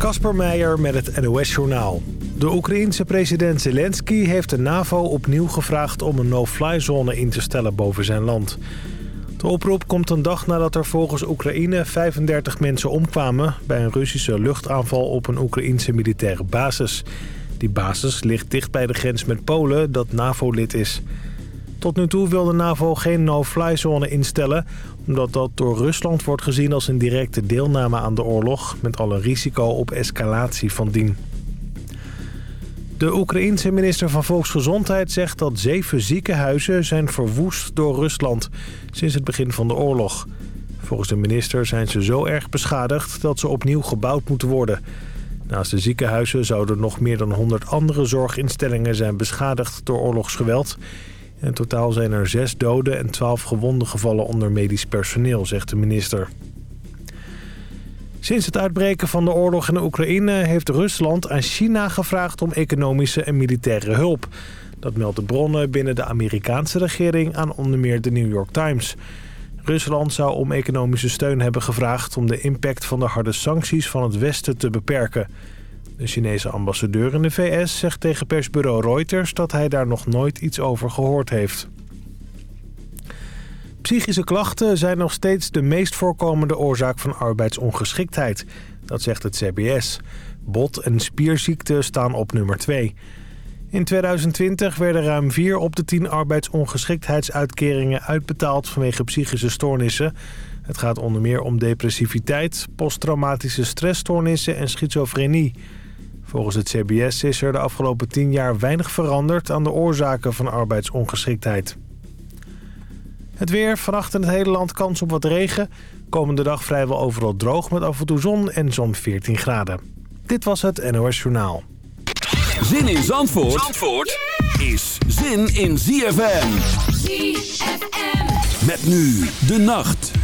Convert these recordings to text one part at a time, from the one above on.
Kasper Meijer met het NOS-journaal. De Oekraïense president Zelensky heeft de NAVO opnieuw gevraagd... om een no-fly-zone in te stellen boven zijn land. De oproep komt een dag nadat er volgens Oekraïne 35 mensen omkwamen... bij een Russische luchtaanval op een Oekraïense militaire basis. Die basis ligt dicht bij de grens met Polen, dat NAVO-lid is... Tot nu toe wil de NAVO geen no-fly-zone instellen... omdat dat door Rusland wordt gezien als een directe deelname aan de oorlog... met alle risico op escalatie van dien. De Oekraïense minister van Volksgezondheid zegt dat zeven ziekenhuizen zijn verwoest door Rusland sinds het begin van de oorlog. Volgens de minister zijn ze zo erg beschadigd dat ze opnieuw gebouwd moeten worden. Naast de ziekenhuizen zouden nog meer dan 100 andere zorginstellingen zijn beschadigd door oorlogsgeweld. In totaal zijn er zes doden en twaalf gewonden gevallen onder medisch personeel, zegt de minister. Sinds het uitbreken van de oorlog in de Oekraïne heeft Rusland aan China gevraagd om economische en militaire hulp. Dat melden bronnen binnen de Amerikaanse regering aan onder meer de New York Times. Rusland zou om economische steun hebben gevraagd om de impact van de harde sancties van het Westen te beperken. De Chinese ambassadeur in de VS zegt tegen persbureau Reuters dat hij daar nog nooit iets over gehoord heeft. Psychische klachten zijn nog steeds de meest voorkomende oorzaak van arbeidsongeschiktheid. Dat zegt het CBS. Bot- en spierziekten staan op nummer 2. In 2020 werden ruim 4 op de 10 arbeidsongeschiktheidsuitkeringen uitbetaald vanwege psychische stoornissen. Het gaat onder meer om depressiviteit, posttraumatische stressstoornissen en schizofrenie. Volgens het CBS is er de afgelopen 10 jaar weinig veranderd aan de oorzaken van arbeidsongeschiktheid. Het weer, vannacht in het hele land kans op wat regen. Komende dag vrijwel overal droog met af en toe zon en zo'n 14 graden. Dit was het NOS Journaal. Zin in Zandvoort, Zandvoort is zin in ZFM. ZFM. Met nu de nacht.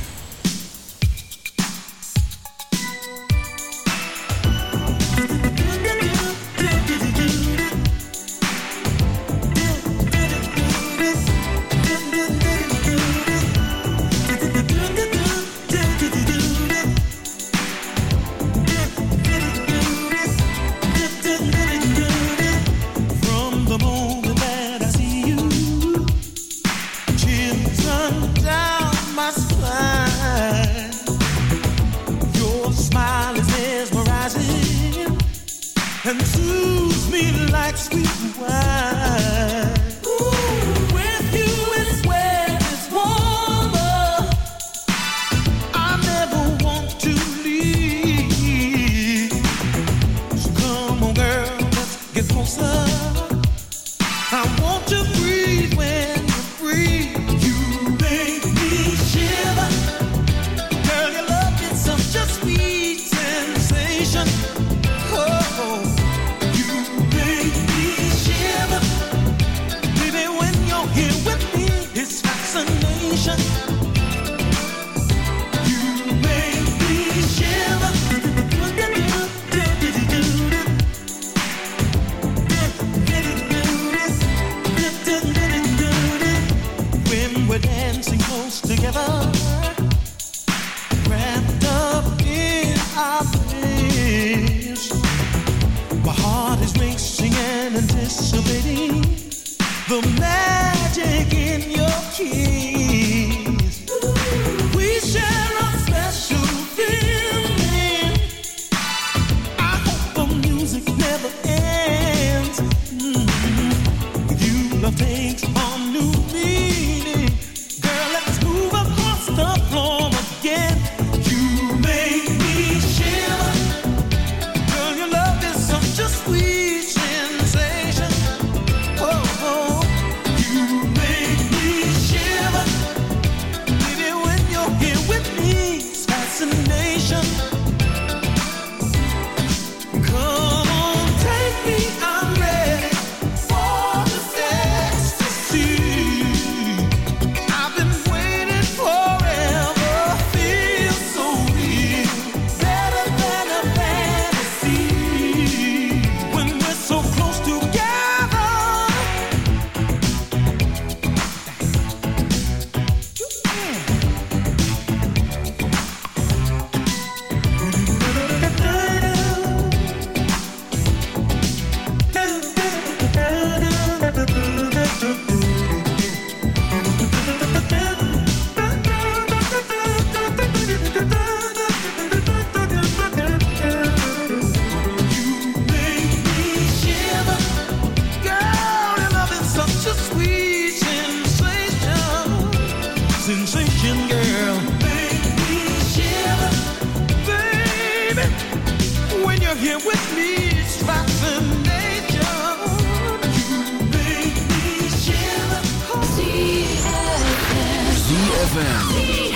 ZFM.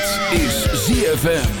Dit is ZFM.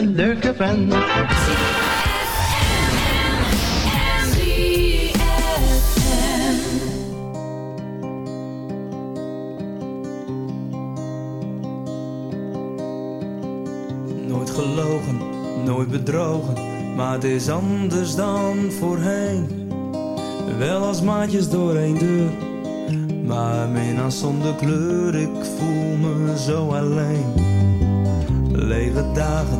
Leuke. Nooit gelogen, nooit bedrogen, maar het is anders dan voorheen wel als maatjes door een deur. Maar minnaar zonder kleur, ik voel me zo alleen. Lege dagen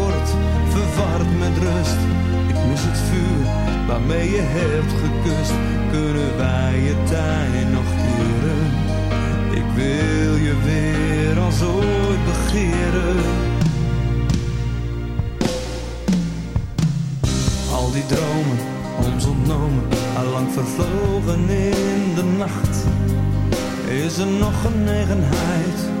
verward met rust. Ik mis het vuur waarmee je hebt gekust, kunnen wij je tijd nog keren? Ik wil je weer als ooit begeren. Al die dromen ons ontnomen, allang vervlogen in de nacht. Is er nog genegenheid?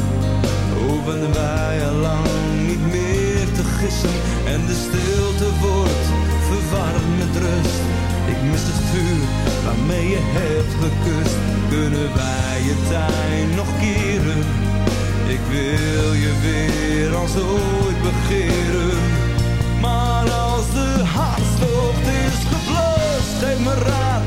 Hoeven wij al lang niet meer te gissen en de stilte wordt verwarmd met rust. Ik mis het vuur waarmee je hebt gekust. Kunnen wij je tuin nog keren? Ik wil je weer als ooit begeren. Maar als de hartstocht is geblust, geef me raad,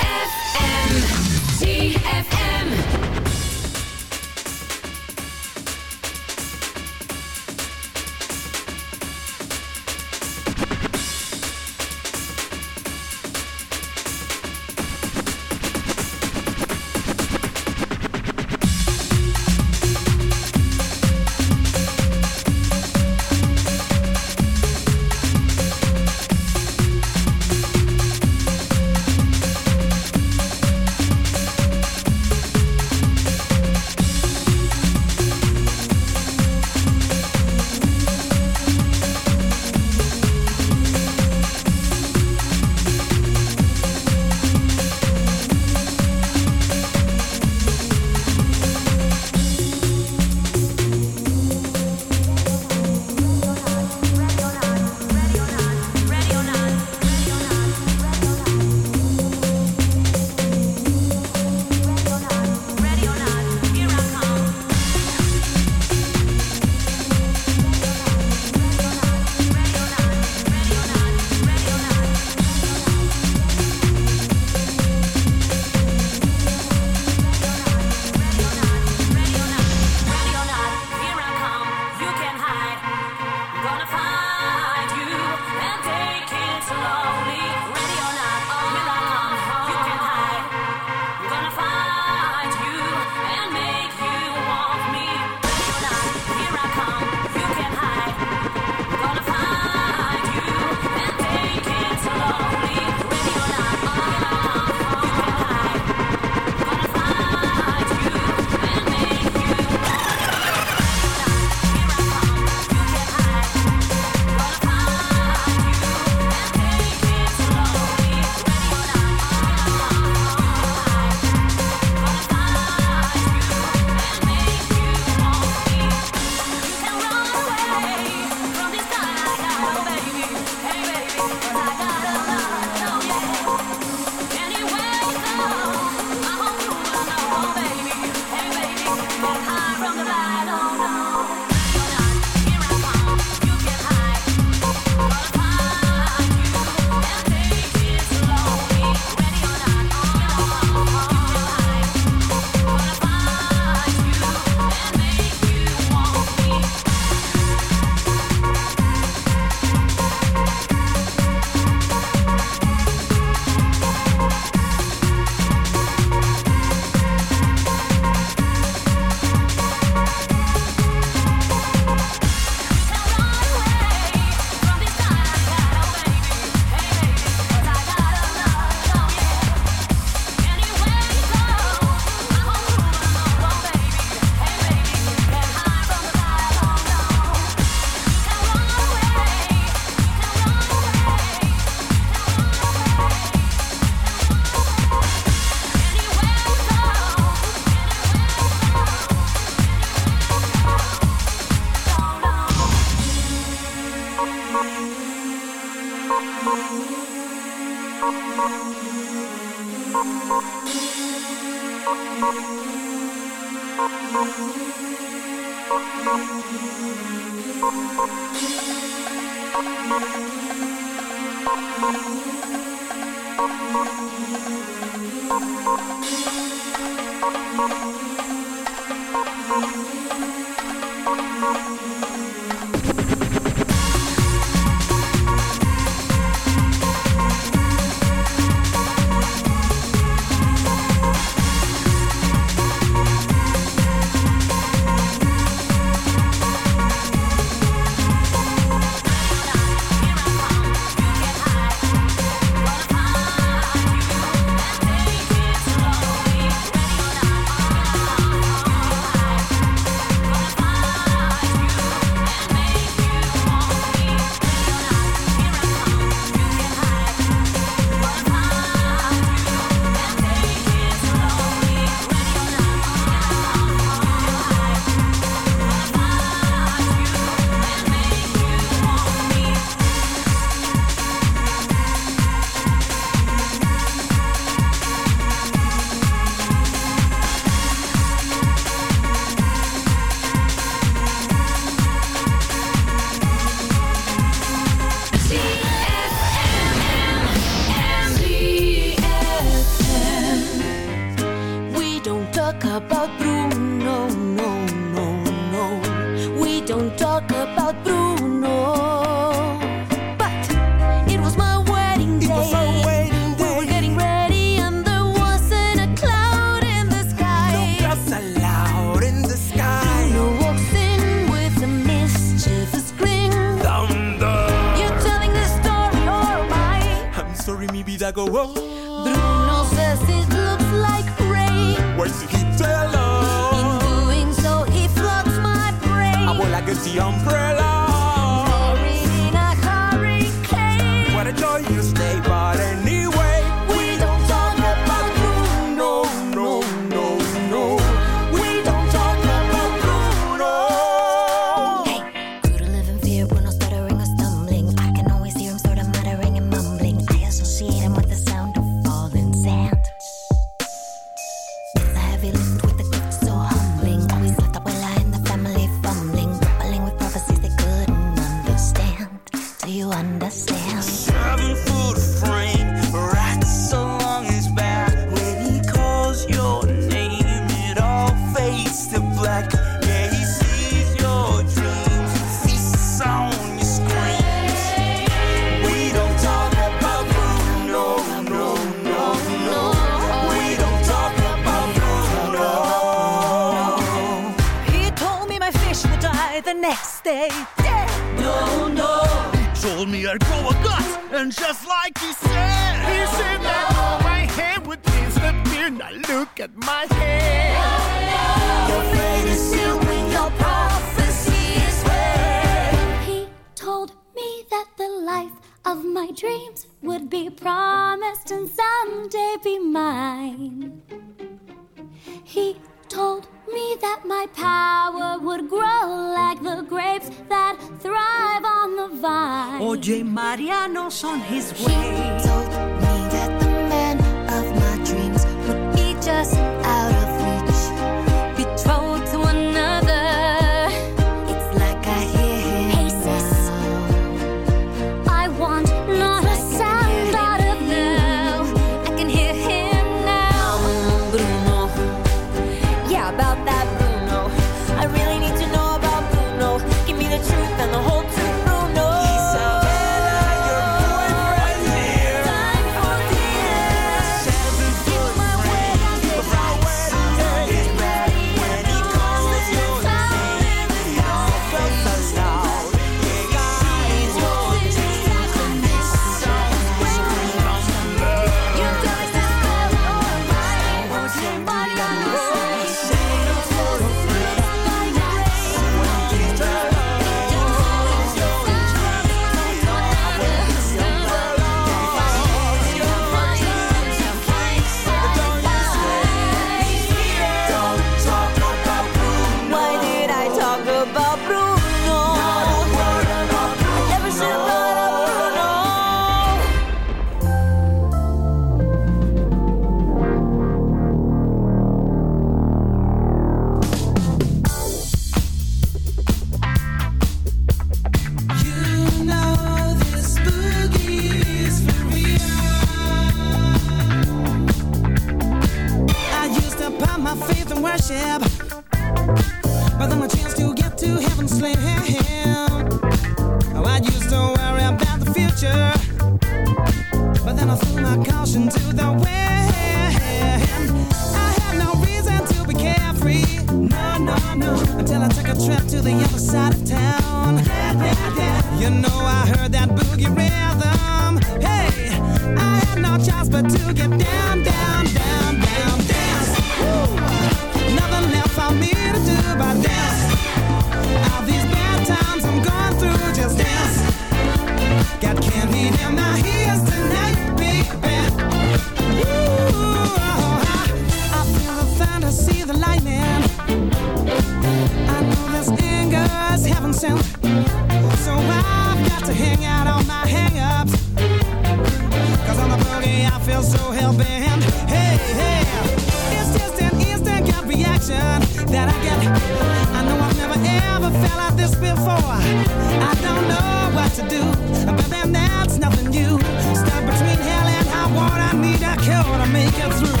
to do. But then that's nothing new. Stuck between hell and high water, I need a cure to make it through.